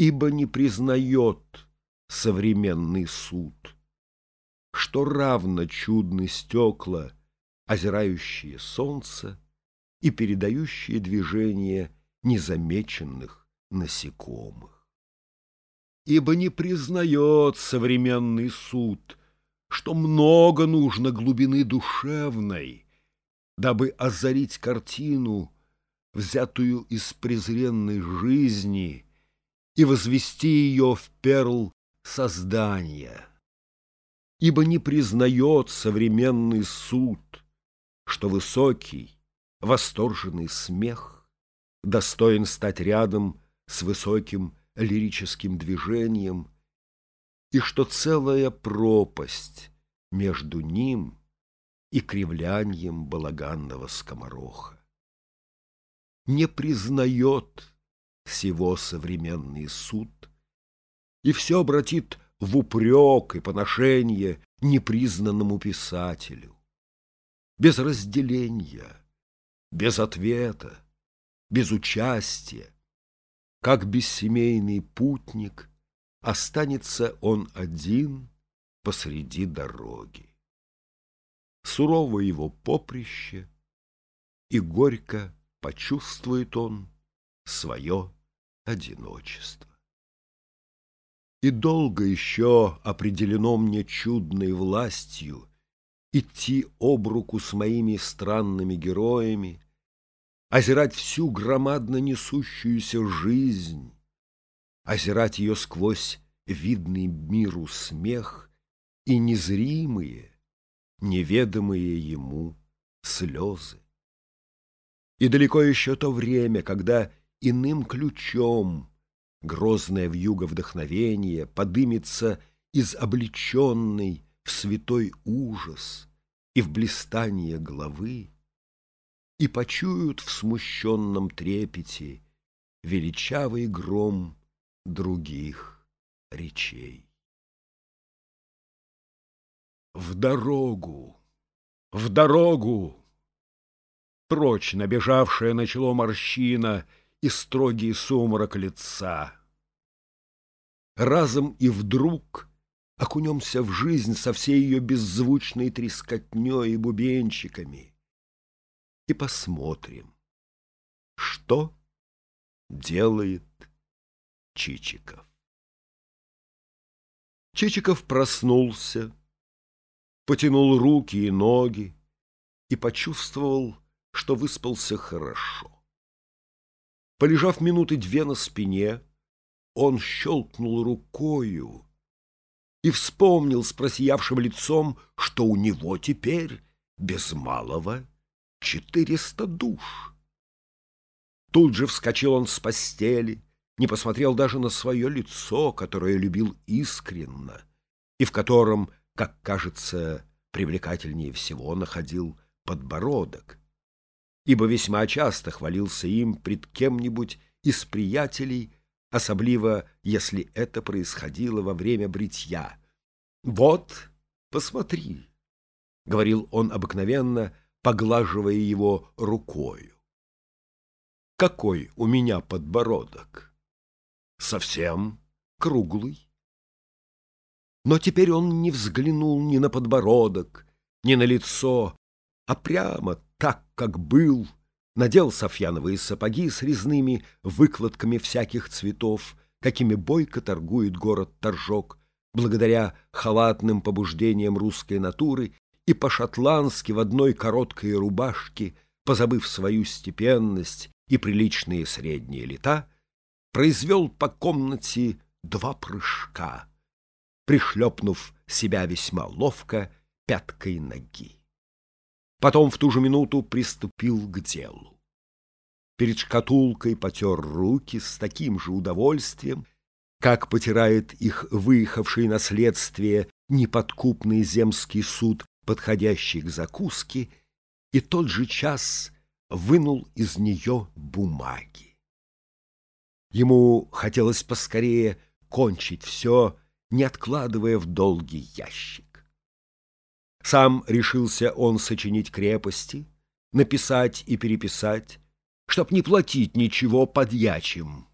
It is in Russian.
ибо не признает современный суд, что равно чудны стекла, озирающие солнце и передающие движение незамеченных насекомых. Ибо не признает современный суд, что много нужно глубины душевной, дабы озарить картину, взятую из презренной жизни, и возвести ее в перл создания. Ибо не признает современный суд, что высокий, восторженный смех достоин стать рядом с высоким лирическим движением, и что целая пропасть между ним и кривлянием балаганного скомороха. Не признает всего современный суд и все обратит в упрек и поношение непризнанному писателю. Без разделения, без ответа, без участия, как бессемейный путник, останется он один посреди дороги. Сурово его поприще, и горько почувствует он свое одиночество. И долго еще определено мне чудной властью идти об руку с моими странными героями, озирать всю громадно несущуюся жизнь, озирать ее сквозь видный миру смех и незримые, неведомые ему слезы. И далеко еще то время, когда иным ключом грозное вьюга вдохновения подымется из облеченной в святой ужас и в блистание главы, и почуют в смущенном трепете величавый гром других речей. В дорогу, в дорогу! Прочь набежавшая начало морщина и строгий сумрак лица. Разом и вдруг окунемся в жизнь со всей ее беззвучной трескотней и бубенчиками и посмотрим, что делает Чичиков. Чичиков проснулся, потянул руки и ноги и почувствовал, что выспался хорошо. Полежав минуты две на спине, он щелкнул рукою и вспомнил с просиявшим лицом, что у него теперь без малого четыреста душ. Тут же вскочил он с постели, не посмотрел даже на свое лицо, которое любил искренно, и в котором, как кажется, привлекательнее всего находил подбородок, ибо весьма часто хвалился им пред кем-нибудь из приятелей, особливо если это происходило во время бритья. «Вот, посмотри», — говорил он обыкновенно, поглаживая его рукою. «Какой у меня подбородок! Совсем круглый». Но теперь он не взглянул ни на подбородок, ни на лицо, а прямо так, как был, надел софьяновые сапоги с резными выкладками всяких цветов, какими бойко торгует город Торжок, благодаря халатным побуждениям русской натуры и по-шотландски в одной короткой рубашке, позабыв свою степенность и приличные средние лета, произвел по комнате два прыжка, пришлепнув себя весьма ловко пяткой ноги. Потом в ту же минуту приступил к делу. Перед шкатулкой потер руки с таким же удовольствием, как потирает их выехавший наследствие неподкупный земский суд, подходящий к закуске, и тот же час вынул из нее бумаги. Ему хотелось поскорее кончить все, не откладывая в долгий ящик. Сам решился он сочинить крепости, написать и переписать, чтоб не платить ничего подьячим.